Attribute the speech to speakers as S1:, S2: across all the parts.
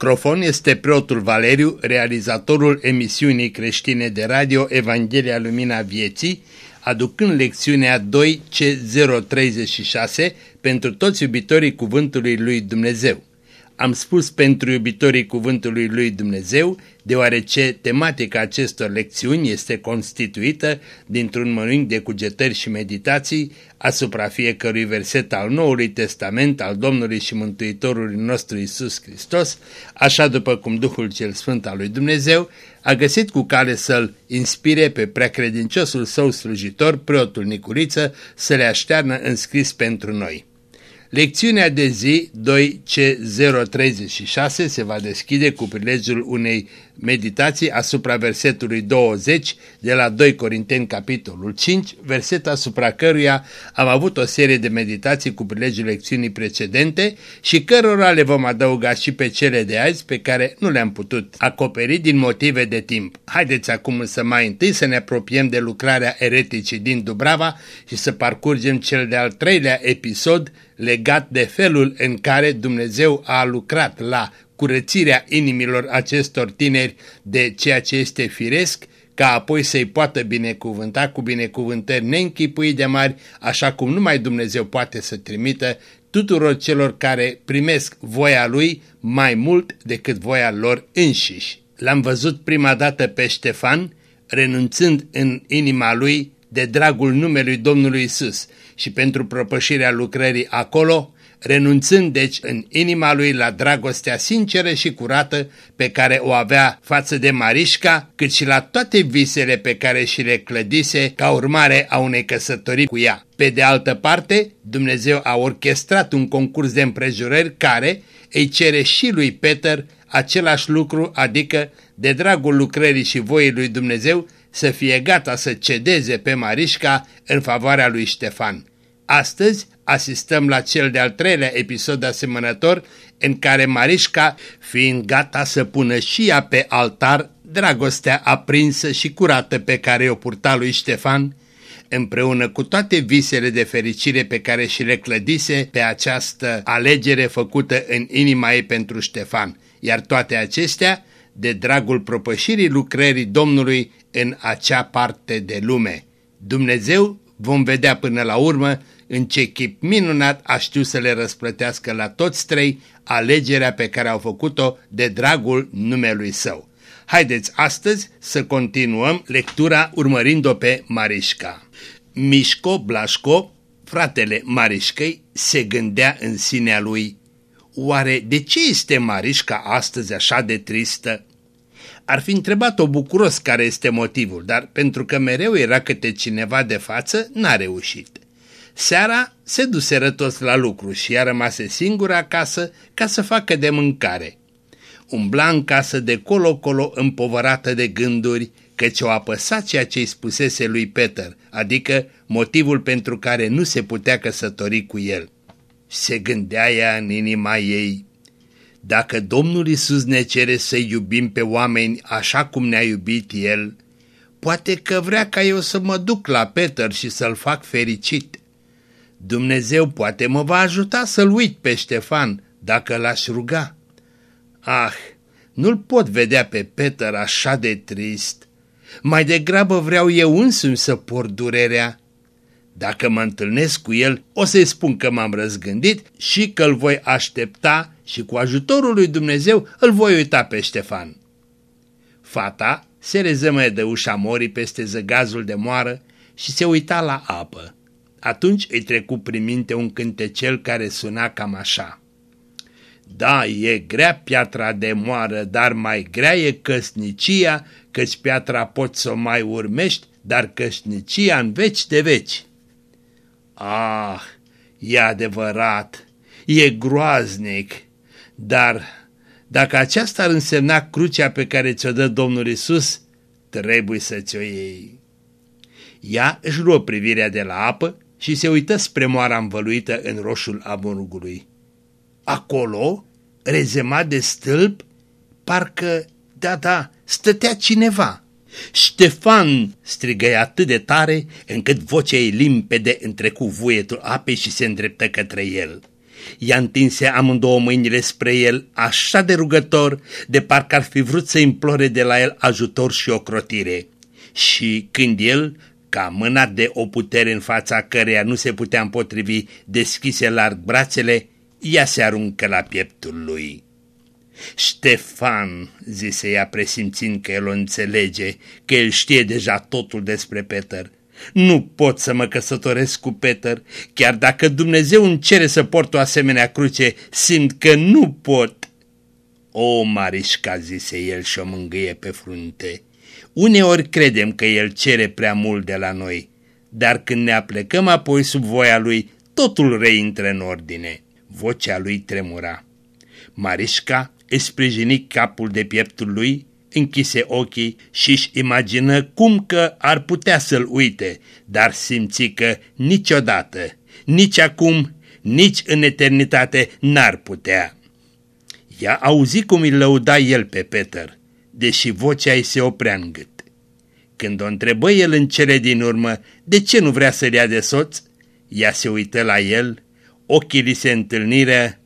S1: La microfon este preotul Valeriu, realizatorul emisiunii creștine de radio Evanghelia Lumina Vieții, aducând lecțiunea 2C036 pentru toți iubitorii Cuvântului Lui Dumnezeu. Am spus pentru iubitorii Cuvântului Lui Dumnezeu, deoarece tematica acestor lecțiuni este constituită dintr-un mănânc de cugetări și meditații asupra fiecărui verset al Noului Testament al Domnului și Mântuitorului nostru Isus Hristos, așa după cum Duhul cel Sfânt al lui Dumnezeu a găsit cu cale să-l inspire pe preacredinciosul său slujitor, preotul Nicuriță, să le aștearnă înscris pentru noi. Lecțiunea de zi 2C036 se va deschide cu prilejul unei meditații asupra versetului 20 de la 2 Corinteni capitolul 5, verset asupra căruia am avut o serie de meditații cu prilejul lecțiunii precedente și cărora le vom adăuga și pe cele de azi pe care nu le-am putut acoperi din motive de timp. Haideți acum să mai întâi să ne apropiem de lucrarea ereticii din Dubrava și să parcurgem cel de-al treilea episod legat de felul în care Dumnezeu a lucrat la curățirea inimilor acestor tineri de ceea ce este firesc, ca apoi să-i poată binecuvânta cu binecuvântări neînchipui de mari, așa cum numai Dumnezeu poate să trimită tuturor celor care primesc voia Lui mai mult decât voia lor înșiși. L-am văzut prima dată pe Ștefan, renunțând în inima lui de dragul numelui Domnului Isus și pentru propășirea lucrării acolo, renunțând deci în inima lui la dragostea sinceră și curată pe care o avea față de Marișca, cât și la toate visele pe care și le clădise ca urmare a unei căsătorii cu ea. Pe de altă parte, Dumnezeu a orchestrat un concurs de împrejurări care îi cere și lui Peter același lucru, adică de dragul lucrării și voii lui Dumnezeu să fie gata să cedeze pe Marișca în favoarea lui Ștefan. Astăzi asistăm la cel de-al treilea episod asemănător în care Marișca, fiind gata să pună și ea pe altar dragostea aprinsă și curată pe care o purta lui Ștefan, împreună cu toate visele de fericire pe care și le clădise pe această alegere făcută în inima ei pentru Ștefan, iar toate acestea de dragul propășirii lucrării Domnului în acea parte de lume. Dumnezeu, vom vedea până la urmă, în ce chip minunat a știut să le răsplătească la toți trei alegerea pe care au făcut-o de dragul numelui său. Haideți astăzi să continuăm lectura urmărind-o pe Marișca. Mișco Blașco, fratele Marișcăi, se gândea în sinea lui, oare de ce este Marișca astăzi așa de tristă? Ar fi întrebat-o bucuros care este motivul, dar pentru că mereu era câte cineva de față, n-a reușit. Seara se duseră toți la lucru și ea rămase singură acasă ca să facă de mâncare. Umbla în casă de colo-colo împovărată de gânduri, căci o apăsa ceea ce-i spusese lui Peter, adică motivul pentru care nu se putea căsători cu el. Se gândea ea în inima ei, dacă Domnul Isus ne cere să iubim pe oameni așa cum ne-a iubit El, poate că vrea ca eu să mă duc la Peter și să-l fac fericit. Dumnezeu poate mă va ajuta să-l uit pe Ștefan dacă l-aș ruga. Ah, nu-l pot vedea pe Peter așa de trist. Mai degrabă vreau eu însumi să port durerea. Dacă mă întâlnesc cu el, o să-i spun că m-am răzgândit și că îl voi aștepta și cu ajutorul lui Dumnezeu îl voi uita pe Ștefan. Fata se rezămă de ușa morii peste zăgazul de moară și se uita la apă. Atunci îi trecu prin minte un cântecel care suna cam așa. Da, e grea piatra de moară, dar mai grea e căsnicia, căci piatra poți să o mai urmești, dar căsnicia în veci de veci. Ah, e adevărat, e groaznic, dar dacă aceasta ar însemna crucea pe care ți-o dă Domnul Isus, trebuie să ți-o iei. Ea își luă privirea de la apă și se uită spre moara învăluită în roșul amurgului. Acolo, rezemat de stâlp, parcă, da, da, stătea cineva. Ștefan, strigă atât de tare încât vocea ei limpede întrecu vuietul apei și se îndreptă către el. I-a întinse amândouă mâinile spre el, așa de rugător, de parcă ar fi vrut să implore de la el ajutor și ocrotire. Și când el, ca mâna de o putere în fața căreia nu se putea împotrivi, deschise larg brațele, ea se aruncă la pieptul lui. Ștefan, zise ea presimțind că el o înțelege, că el știe deja totul despre Peter. Nu pot să mă căsătoresc cu Peter, chiar dacă Dumnezeu îmi cere să port o asemenea cruce, simt că nu pot. O, Marișca, zise el și o mângâie pe frunte, uneori credem că el cere prea mult de la noi, dar când ne aplecăm apoi sub voia lui, totul reintră în ordine. Vocea lui tremura. Marișca își sprijini capul de pieptul lui, închise ochii și își imagină cum că ar putea să-l uite, dar simți că niciodată, nici acum, nici în eternitate n-ar putea. Ea auzi cum îl lăuda el pe Peter, deși vocea îi se oprea în gât. Când o întrebă el în cele din urmă de ce nu vrea să-l ia de soț, ea se uită la el, ochii li se întâlniră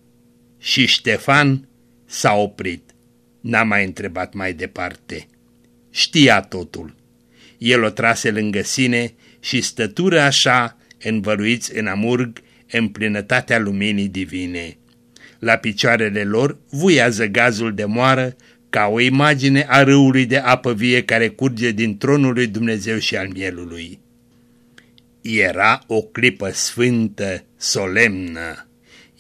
S1: și Ștefan s-a oprit. N-a mai întrebat mai departe. Știa totul. El o trase lângă sine și stătură așa, învăluiți în amurg, în plinătatea luminii divine. La picioarele lor vuiază gazul de moară ca o imagine a râului de apă vie care curge din tronul lui Dumnezeu și al mielului. Era o clipă sfântă, solemnă.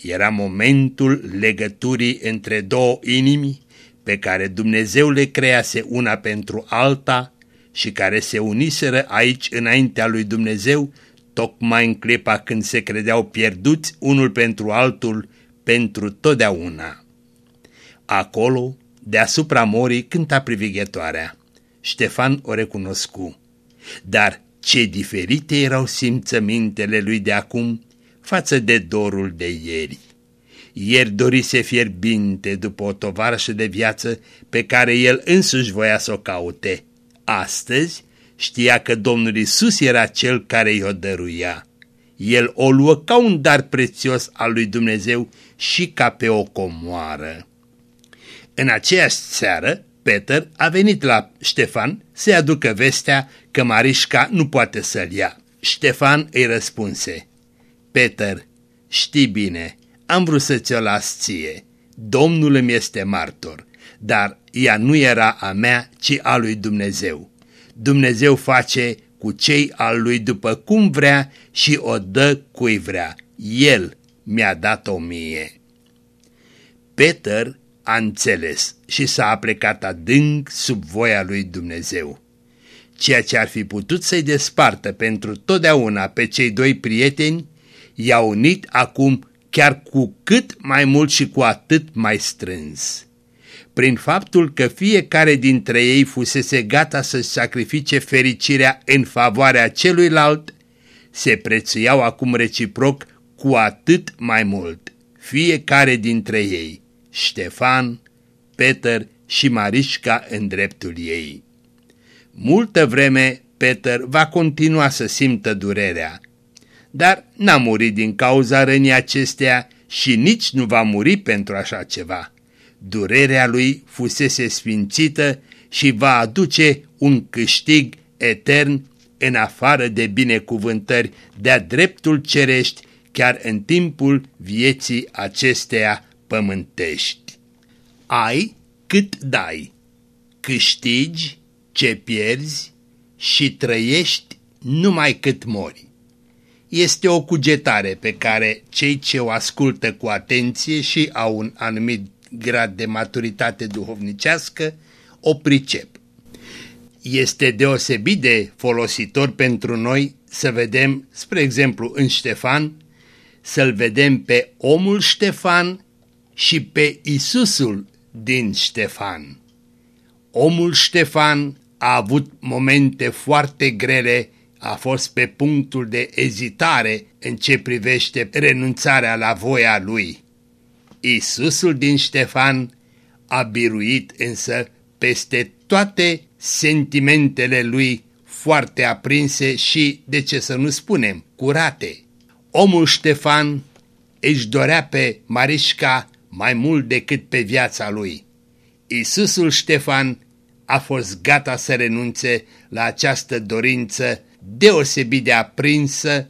S1: Era momentul legăturii între două inimi pe care Dumnezeu le crease una pentru alta și care se uniseră aici înaintea lui Dumnezeu, tocmai în clipa când se credeau pierduți unul pentru altul pentru totdeauna. Acolo, deasupra morii, cânta privighetoarea. Ștefan o recunoscu. Dar ce diferite erau simțămintele lui de acum față de dorul de ieri. Ieri dorise fierbinte după o tovarășă de viață pe care el însuși voia să o caute. Astăzi știa că Domnul Isus era cel care i-o dăruia. El o luă ca un dar prețios al lui Dumnezeu și ca pe o comoară. În aceeași seară, Peter a venit la Ștefan să-i aducă vestea că Marișca nu poate să-l ia. Ștefan îi răspunse, Peter, știi bine, am vrut să ți-o las ție. Domnul îmi este martor, dar ea nu era a mea, ci a lui Dumnezeu. Dumnezeu face cu cei al lui după cum vrea și o dă cui vrea. El mi-a dat-o mie. Peter a înțeles și s-a aplecat adânc sub voia lui Dumnezeu. Ceea ce ar fi putut să-i despartă pentru totdeauna pe cei doi prieteni, i-a unit acum chiar cu cât mai mult și cu atât mai strâns. Prin faptul că fiecare dintre ei fusese gata să-și sacrifice fericirea în favoarea celuilalt, se prețuiau acum reciproc cu atât mai mult, fiecare dintre ei, Ștefan, Peter și Marișca în dreptul ei. Multă vreme Peter va continua să simtă durerea, dar n-a murit din cauza rănii acestea și nici nu va muri pentru așa ceva. Durerea lui fusese sfințită și va aduce un câștig etern în afară de binecuvântări de-a dreptul cerești chiar în timpul vieții acesteia pământești. Ai cât dai, câștigi ce pierzi și trăiești numai cât mori este o cugetare pe care cei ce o ascultă cu atenție și au un anumit grad de maturitate duhovnicească o pricep. Este deosebit de folositor pentru noi să vedem, spre exemplu, în Ștefan, să-l vedem pe omul Ștefan și pe Isusul din Ștefan. Omul Ștefan a avut momente foarte grele a fost pe punctul de ezitare în ce privește renunțarea la voia lui. Isusul din Ștefan a biruit însă peste toate sentimentele lui foarte aprinse și, de ce să nu spunem, curate. Omul Ștefan își dorea pe Marișca mai mult decât pe viața lui. Isusul Ștefan a fost gata să renunțe la această dorință deosebit de aprinsă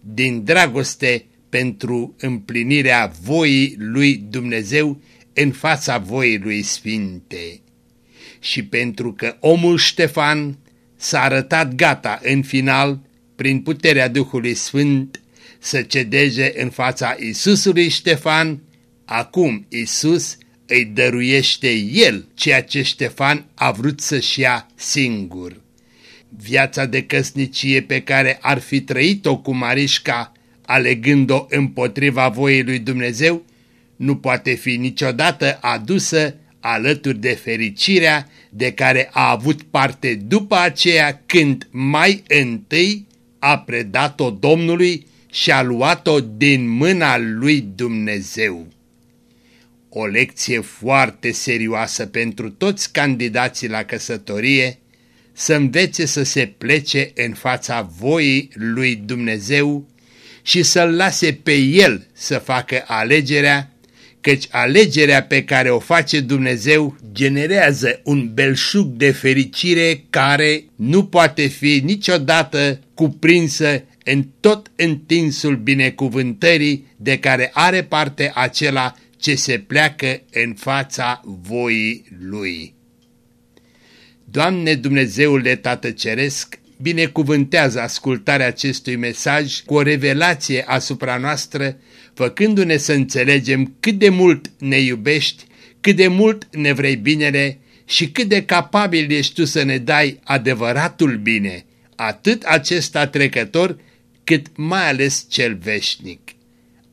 S1: din dragoste pentru împlinirea voii lui Dumnezeu în fața voii lui Sfinte. Și pentru că omul Ștefan s-a arătat gata în final, prin puterea Duhului Sfânt, să cedeze în fața Isusului Ștefan, acum Isus îi dăruiește el ceea ce Ștefan a vrut să-și ia singur. Viața de căsnicie pe care ar fi trăit-o cu Marișca, alegând-o împotriva voii lui Dumnezeu, nu poate fi niciodată adusă alături de fericirea de care a avut parte după aceea când mai întâi a predat-o Domnului și a luat-o din mâna lui Dumnezeu. O lecție foarte serioasă pentru toți candidații la căsătorie, să învețe să se plece în fața voii lui Dumnezeu și să-L lase pe El să facă alegerea, căci alegerea pe care o face Dumnezeu generează un belșug de fericire care nu poate fi niciodată cuprinsă în tot întinsul binecuvântării de care are parte acela ce se pleacă în fața voii Lui. Doamne Dumnezeule Tată Ceresc, binecuvântează ascultarea acestui mesaj cu o revelație asupra noastră, făcându-ne să înțelegem cât de mult ne iubești, cât de mult ne vrei binele și cât de capabil ești Tu să ne dai adevăratul bine, atât acesta trecător, cât mai ales cel veșnic.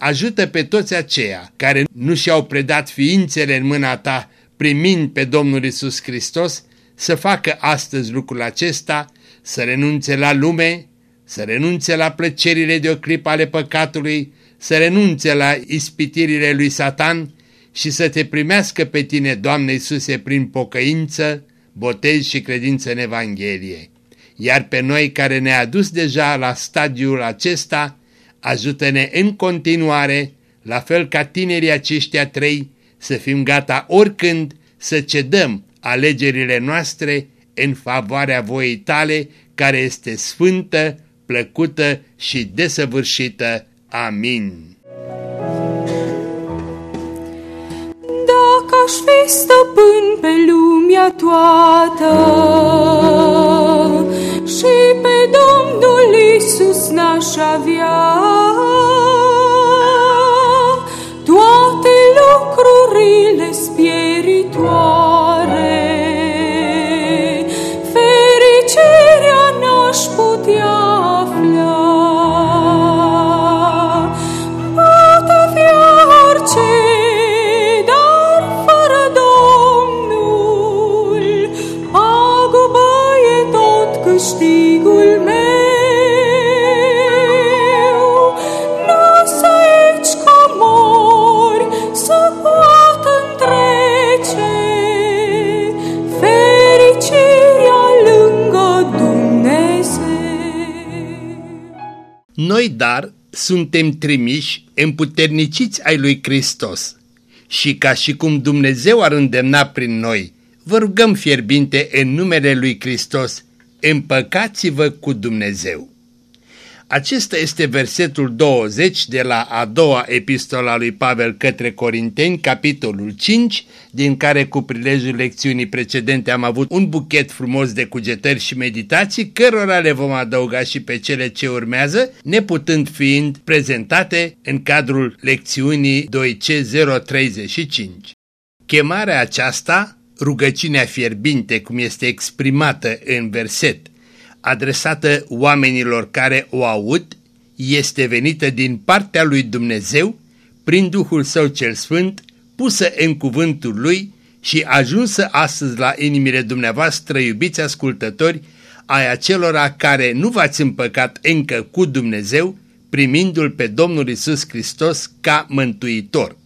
S1: Ajută pe toți aceia care nu și-au predat ființele în mâna Ta, primind pe Domnul Isus Hristos, să facă astăzi lucrul acesta, să renunțe la lume, să renunțe la plăcerile de o clipă ale păcatului, să renunțe la ispitirile lui Satan și să te primească pe tine, Doamne Iisuse, prin pocăință, botez și credință în Evanghelie. Iar pe noi care ne-a adus deja la stadiul acesta, ajută-ne în continuare, la fel ca tinerii aceștia trei, să fim gata oricând să cedăm alegerile noastre în favoarea voii tale, care este sfântă, plăcută și desăvârșită. Amin.
S2: Aș fi stăpân pe lumea toată. Și pe Domnul Isus n-aș avea, toate lucrurile spirituale
S1: Noi, dar, suntem trimiși, împuterniciți ai lui Hristos. Și ca și cum Dumnezeu ar îndemna prin noi, vă rugăm fierbinte în numele lui Hristos, împăcați-vă cu Dumnezeu. Acesta este versetul 20 de la a doua epistola lui Pavel către Corinteni, capitolul 5, din care cu prilejul lecțiunii precedente am avut un buchet frumos de cugetări și meditații, cărora le vom adăuga și pe cele ce urmează, neputând fiind prezentate în cadrul lecțiunii 2C035. Chemarea aceasta, rugăciunea fierbinte cum este exprimată în verset, adresată oamenilor care o aud este venită din partea lui Dumnezeu prin Duhul Său cel Sfânt, pusă în cuvântul Lui și ajunsă astăzi la inimile dumneavoastră, iubiți ascultători, ai acelora care nu v-ați împăcat încă cu Dumnezeu, primindu-L pe Domnul Isus Hristos ca mântuitor.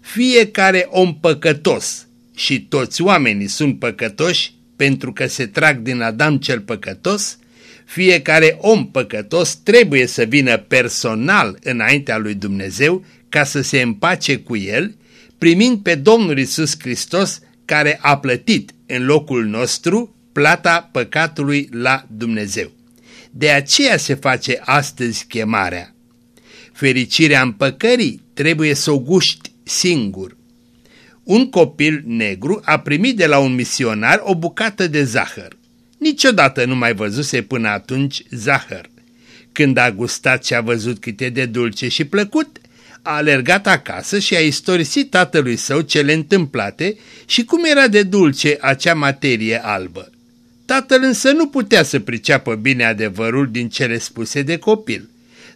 S1: Fiecare om păcătos și toți oamenii sunt păcătoși pentru că se trag din Adam cel păcătos, Fiecare om păcătos trebuie să vină personal înaintea lui Dumnezeu ca să se împace cu el, primind pe Domnul Isus Hristos care a plătit în locul nostru plata păcatului la Dumnezeu. De aceea se face astăzi chemarea. Fericirea împăcării trebuie să o guști singur. Un copil negru a primit de la un misionar o bucată de zahăr. Niciodată nu mai văzuse până atunci zahăr. Când a gustat și a văzut cât e de dulce și plăcut, a alergat acasă și a istorisit tatălui său cele întâmplate și cum era de dulce acea materie albă. Tatăl însă nu putea să priceapă bine adevărul din cele spuse de copil,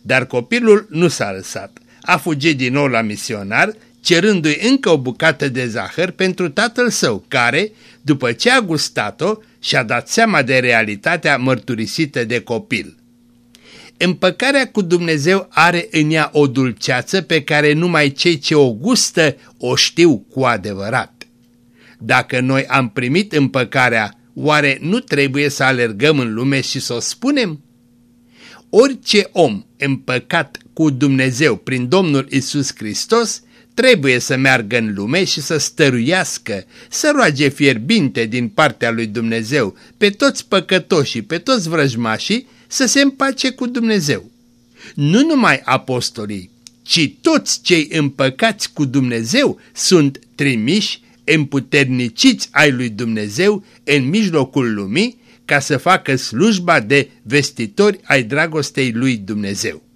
S1: dar copilul nu s-a lăsat. A fugit din nou la misionar, cerându-i încă o bucată de zahăr pentru tatăl său, care, după ce a gustat-o, și-a dat seama de realitatea mărturisită de copil. Împăcarea cu Dumnezeu are în ea o dulceață pe care numai cei ce o gustă o știu cu adevărat. Dacă noi am primit împăcarea, oare nu trebuie să alergăm în lume și să o spunem? Orice om împăcat cu Dumnezeu prin Domnul Isus Hristos trebuie să meargă în lume și să stăruiască, să roage fierbinte din partea lui Dumnezeu pe toți păcătoșii, pe toți vrăjmașii, să se împace cu Dumnezeu. Nu numai apostolii, ci toți cei împăcați cu Dumnezeu sunt trimiși, împuterniciți ai lui Dumnezeu în mijlocul lumii ca să facă slujba de vestitori ai dragostei lui Dumnezeu.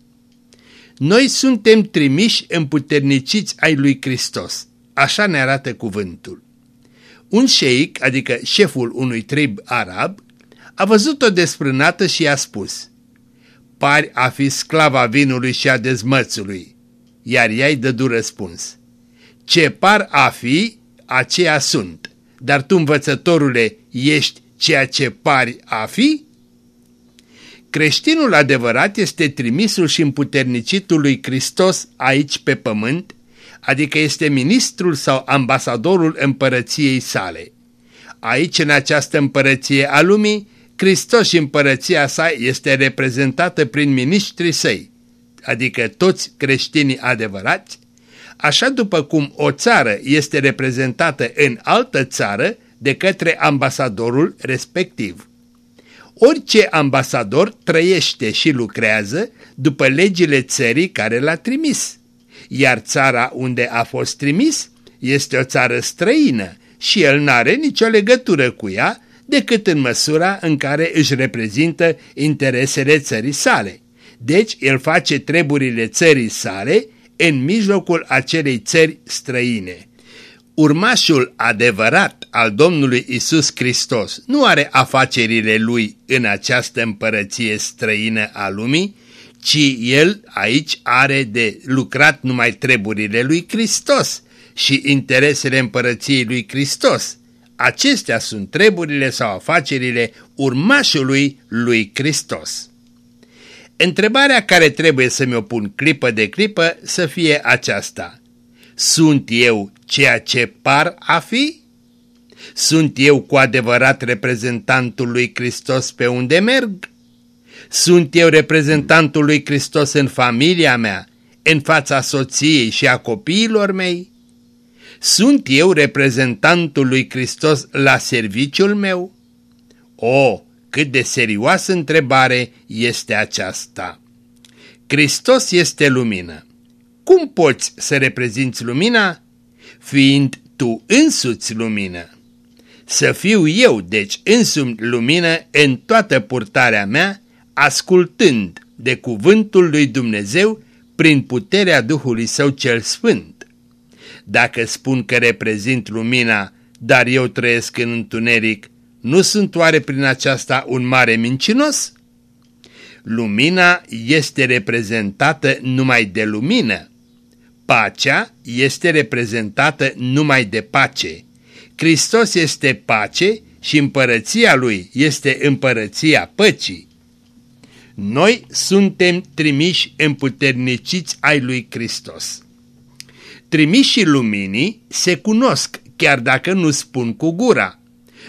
S1: Noi suntem trimiși împuterniciți ai lui Hristos. Așa ne arată cuvântul. Un șeic, adică șeful unui trib arab, a văzut-o desfrânată și i-a spus Pari a fi sclava vinului și a dezmățului. Iar ea-i dădu răspuns Ce par a fi, aceea sunt, dar tu, învățătorule, ești ceea ce pari a fi? Creștinul adevărat este trimisul și împuternicitul lui Hristos aici pe pământ, adică este ministrul sau ambasadorul împărăției sale. Aici, în această împărăție a lumii, Hristos și împărăția sa este reprezentată prin ministrii săi, adică toți creștinii adevărați, așa după cum o țară este reprezentată în altă țară de către ambasadorul respectiv. Orice ambasador trăiește și lucrează după legile țării care l-a trimis, iar țara unde a fost trimis este o țară străină și el n-are nicio legătură cu ea decât în măsura în care își reprezintă interesele țării sale. Deci el face treburile țării sale în mijlocul acelei țări străine. Urmașul adevărat al Domnului Isus Hristos nu are afacerile lui în această împărăție străină a lumii, ci el aici are de lucrat numai treburile lui Hristos și interesele împărăției lui Hristos. Acestea sunt treburile sau afacerile urmașului lui Hristos. Întrebarea care trebuie să mi-o pun clipă de clipă să fie aceasta. Sunt eu ceea ce par a fi? Sunt eu cu adevărat reprezentantul lui Hristos pe unde merg? Sunt eu reprezentantul lui Hristos în familia mea, în fața soției și a copiilor mei? Sunt eu reprezentantul lui Hristos la serviciul meu? O, cât de serioasă întrebare este aceasta! Hristos este lumină. Cum poți să reprezinți lumina? Fiind tu însuți lumină. Să fiu eu, deci, însumi lumină în toată purtarea mea, ascultând de cuvântul lui Dumnezeu prin puterea Duhului Său cel Sfânt. Dacă spun că reprezint lumina, dar eu trăiesc în întuneric, nu sunt oare prin aceasta un mare mincinos? Lumina este reprezentată numai de lumină. Pacea este reprezentată numai de pace. Hristos este pace și împărăția Lui este împărăția păcii. Noi suntem trimiși împuterniciți ai lui Hristos. Trimișii luminii se cunosc, chiar dacă nu spun cu gura.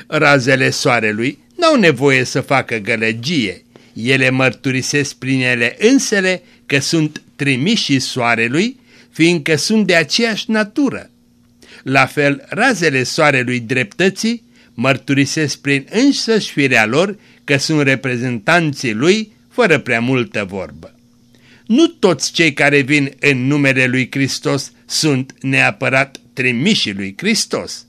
S1: Razele soarelui n-au nevoie să facă gălăgie. Ele mărturisesc prin ele însele că sunt trimiși soarelui, fiindcă sunt de aceeași natură. La fel, razele soarelui dreptății mărturisesc prin însăși firea lor că sunt reprezentanții lui fără prea multă vorbă. Nu toți cei care vin în numele lui Hristos sunt neapărat trimișii lui Hristos.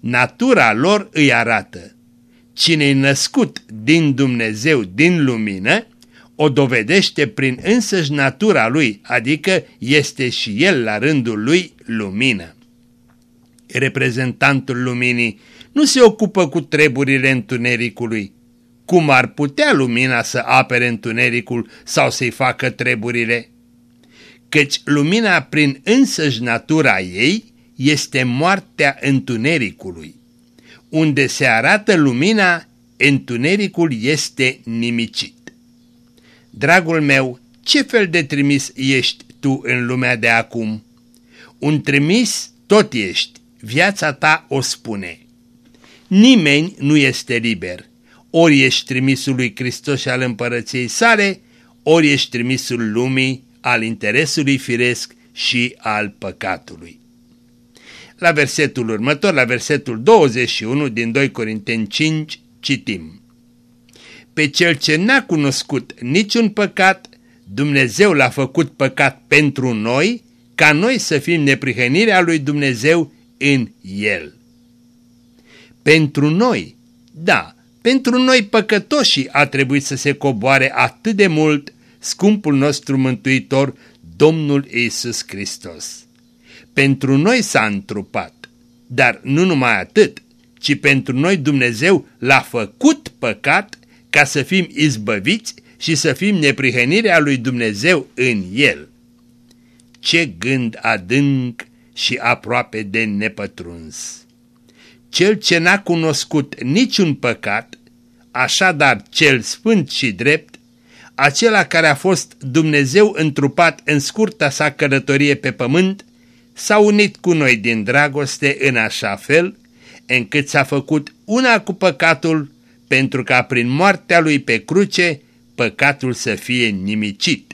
S1: Natura lor îi arată. Cine-i născut din Dumnezeu, din lumină, o dovedește prin însăși natura lui, adică este și el la rândul lui lumină. Reprezentantul luminii nu se ocupă cu treburile întunericului. Cum ar putea lumina să apere întunericul sau să-i facă treburile? Căci lumina prin însăși natura ei este moartea întunericului. Unde se arată lumina, întunericul este nimicit. Dragul meu, ce fel de trimis ești tu în lumea de acum? Un trimis tot ești, viața ta o spune. Nimeni nu este liber. Ori ești trimisul lui Hristos și al împărăției sale, ori ești trimisul lumii, al interesului firesc și al păcatului. La versetul următor, la versetul 21 din 2 Corinteni 5, citim. Pe cel ce n-a cunoscut niciun păcat, Dumnezeu l-a făcut păcat pentru noi, ca noi să fim neprihănirea lui Dumnezeu în el. Pentru noi, da, pentru noi păcătoși a trebuit să se coboare atât de mult scumpul nostru mântuitor, Domnul Isus Hristos. Pentru noi s-a întrupat, dar nu numai atât, ci pentru noi Dumnezeu l-a făcut păcat ca să fim izbăviți și să fim neprihănirea lui Dumnezeu în el. Ce gând adânc și aproape de nepătruns! Cel ce n-a cunoscut niciun păcat, așadar cel sfânt și drept, acela care a fost Dumnezeu întrupat în scurta sa călătorie pe pământ, s-a unit cu noi din dragoste în așa fel, încât s-a făcut una cu păcatul, pentru ca prin moartea lui pe cruce păcatul să fie nimicit.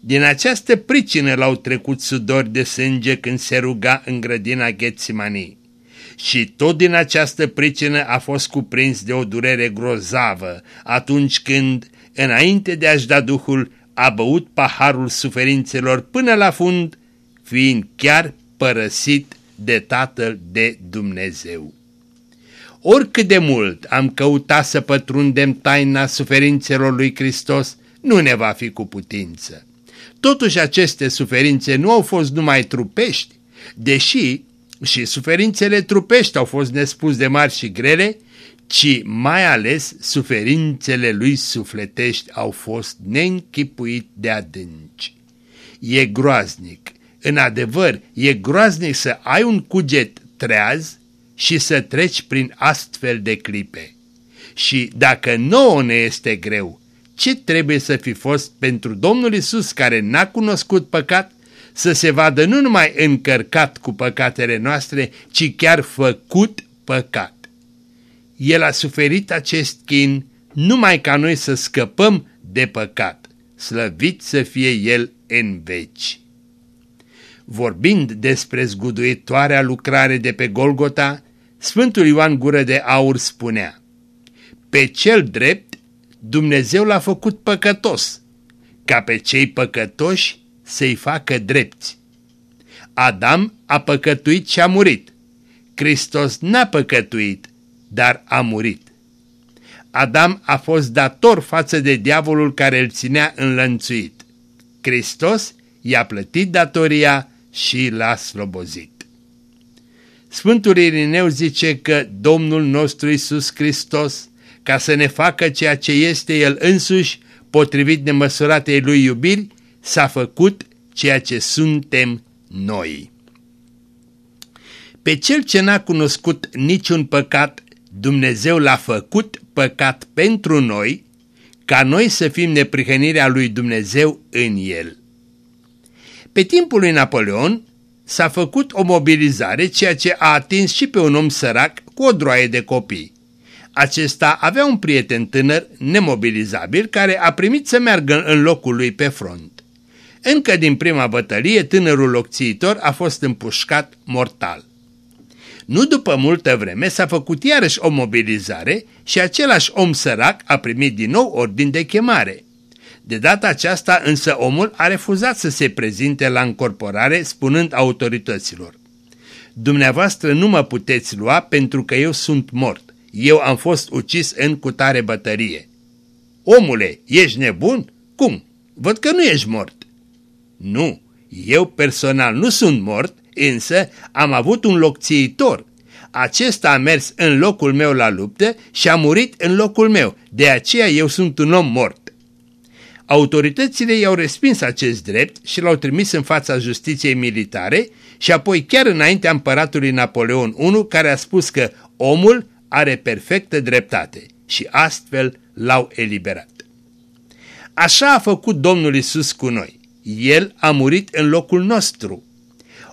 S1: Din această pricină l-au trecut sudori de sânge când se ruga în grădina Ghețimanii și tot din această pricină a fost cuprins de o durere grozavă atunci când, înainte de a-și da Duhul, a băut paharul suferințelor până la fund, fiind chiar părăsit de Tatăl de Dumnezeu. Oricât de mult am căutat să pătrundem taina suferințelor lui Hristos, nu ne va fi cu putință. Totuși aceste suferințe nu au fost numai trupești, deși și suferințele trupești au fost nespus de mari și grele, ci mai ales suferințele lui sufletești au fost neînchipuit de adânci. E groaznic, în adevăr, e groaznic să ai un cuget treaz și să treci prin astfel de clipe. Și dacă nouă ne este greu, ce trebuie să fi fost pentru Domnul Isus care n-a cunoscut păcat să se vadă nu numai încărcat cu păcatele noastre, ci chiar făcut păcat. El a suferit acest chin numai ca noi să scăpăm de păcat, slăvit să fie El în veci. Vorbind despre zguduitoarea lucrare de pe Golgota, Sfântul Ioan Gură de Aur spunea, Pe cel drept Dumnezeu l-a făcut păcătos, ca pe cei păcătoși să-i facă drepți. Adam a păcătuit și a murit. Hristos n-a păcătuit, dar a murit. Adam a fost dator față de diavolul care îl ținea înlănțuit. Hristos i-a plătit datoria și l-a slobozit. Sfântul Irineu zice că Domnul nostru Isus Hristos, ca să ne facă ceea ce este El însuși, potrivit nemăsuratei Lui iubiri, s-a făcut ceea ce suntem noi. Pe cel ce n-a cunoscut niciun păcat, Dumnezeu l-a făcut păcat pentru noi, ca noi să fim neprihănirea lui Dumnezeu în el. Pe timpul lui Napoleon s-a făcut o mobilizare, ceea ce a atins și pe un om sărac cu o droaie de copii. Acesta avea un prieten tânăr, nemobilizabil, care a primit să meargă în locul lui pe front. Încă din prima bătălie, tânărul locțiitor a fost împușcat mortal. Nu după multă vreme s-a făcut iarăși o mobilizare și același om sărac a primit din nou ordin de chemare. De data aceasta însă omul a refuzat să se prezinte la încorporare spunând autorităților Dumneavoastră nu mă puteți lua pentru că eu sunt mort. Eu am fost ucis în cutare bătărie. Omule, ești nebun? Cum? Văd că nu ești mort. Nu, eu personal nu sunt mort, însă am avut un locțiitor. Acesta a mers în locul meu la luptă și a murit în locul meu, de aceea eu sunt un om mort. Autoritățile i-au respins acest drept și l-au trimis în fața justiției militare și apoi chiar înaintea împăratului Napoleon I, care a spus că omul are perfectă dreptate și astfel l-au eliberat. Așa a făcut Domnul Isus cu noi. El a murit în locul nostru.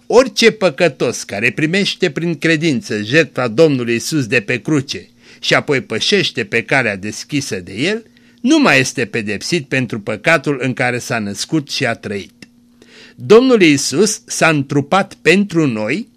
S1: Orice păcătos care primește prin credință jertfa Domnului Isus de pe cruce și apoi pășește pe calea deschisă de el, nu mai este pedepsit pentru păcatul în care s-a născut și a trăit. Domnul Iisus s-a întrupat pentru noi,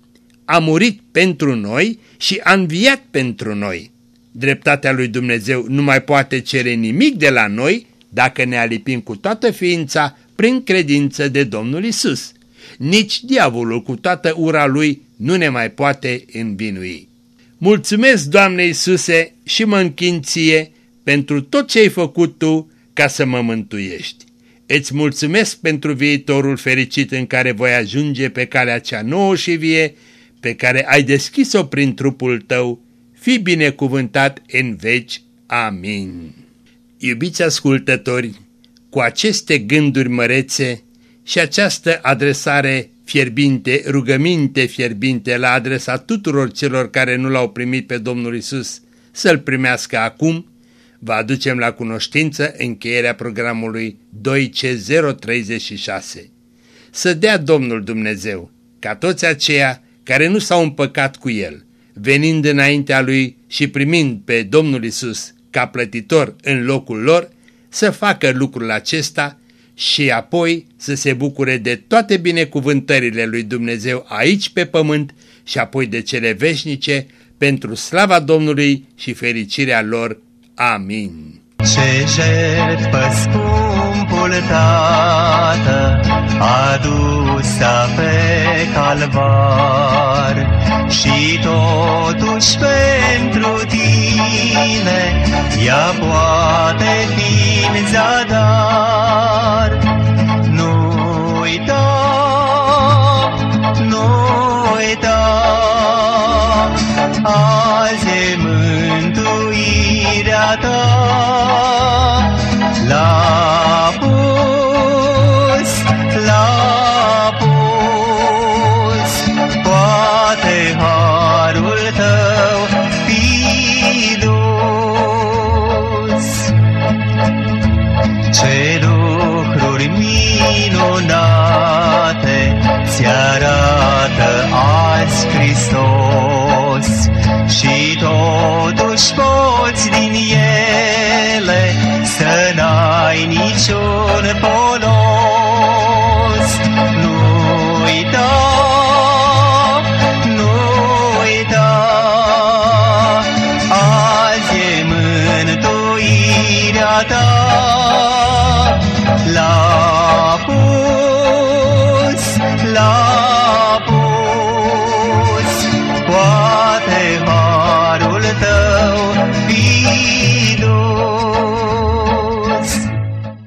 S1: a murit pentru noi și a înviat pentru noi. Dreptatea lui Dumnezeu nu mai poate cere nimic de la noi dacă ne alipim cu toată ființa prin credință de Domnul Isus. Nici diavolul cu toată ura lui nu ne mai poate învinui. Mulțumesc, Doamne Iisuse, și mă închinție pentru tot ce ai făcut Tu ca să mă mântuiești. Îți mulțumesc pentru viitorul fericit în care voi ajunge pe calea cea nouă și vie, pe care ai deschis-o prin trupul tău, fi binecuvântat în veci. Amin. Iubiți ascultători, cu aceste gânduri mărețe și această adresare fierbinte, rugăminte fierbinte la adresa tuturor celor care nu l-au primit pe Domnul Isus, să-L primească acum, vă aducem la cunoștință încheierea programului 2C036. Să dea Domnul Dumnezeu ca toți aceia care nu s-au împăcat cu El, venind înaintea Lui și primind pe Domnul Isus ca plătitor în locul lor, să facă lucrul acesta și apoi să se bucure de toate binecuvântările lui Dumnezeu aici pe pământ și apoi de cele veșnice pentru slava Domnului și fericirea lor Amin.
S3: Ce jertfă scumpul Tată adusă pe calvar și totuși pentru tine ea poate fi în zadar. Nu uita, nu uita, azi e mântuirea ta. La pus, la pus, poate harul tău fi dus. Ce lucruri minunate ți arată azi Hristos și totuși poți din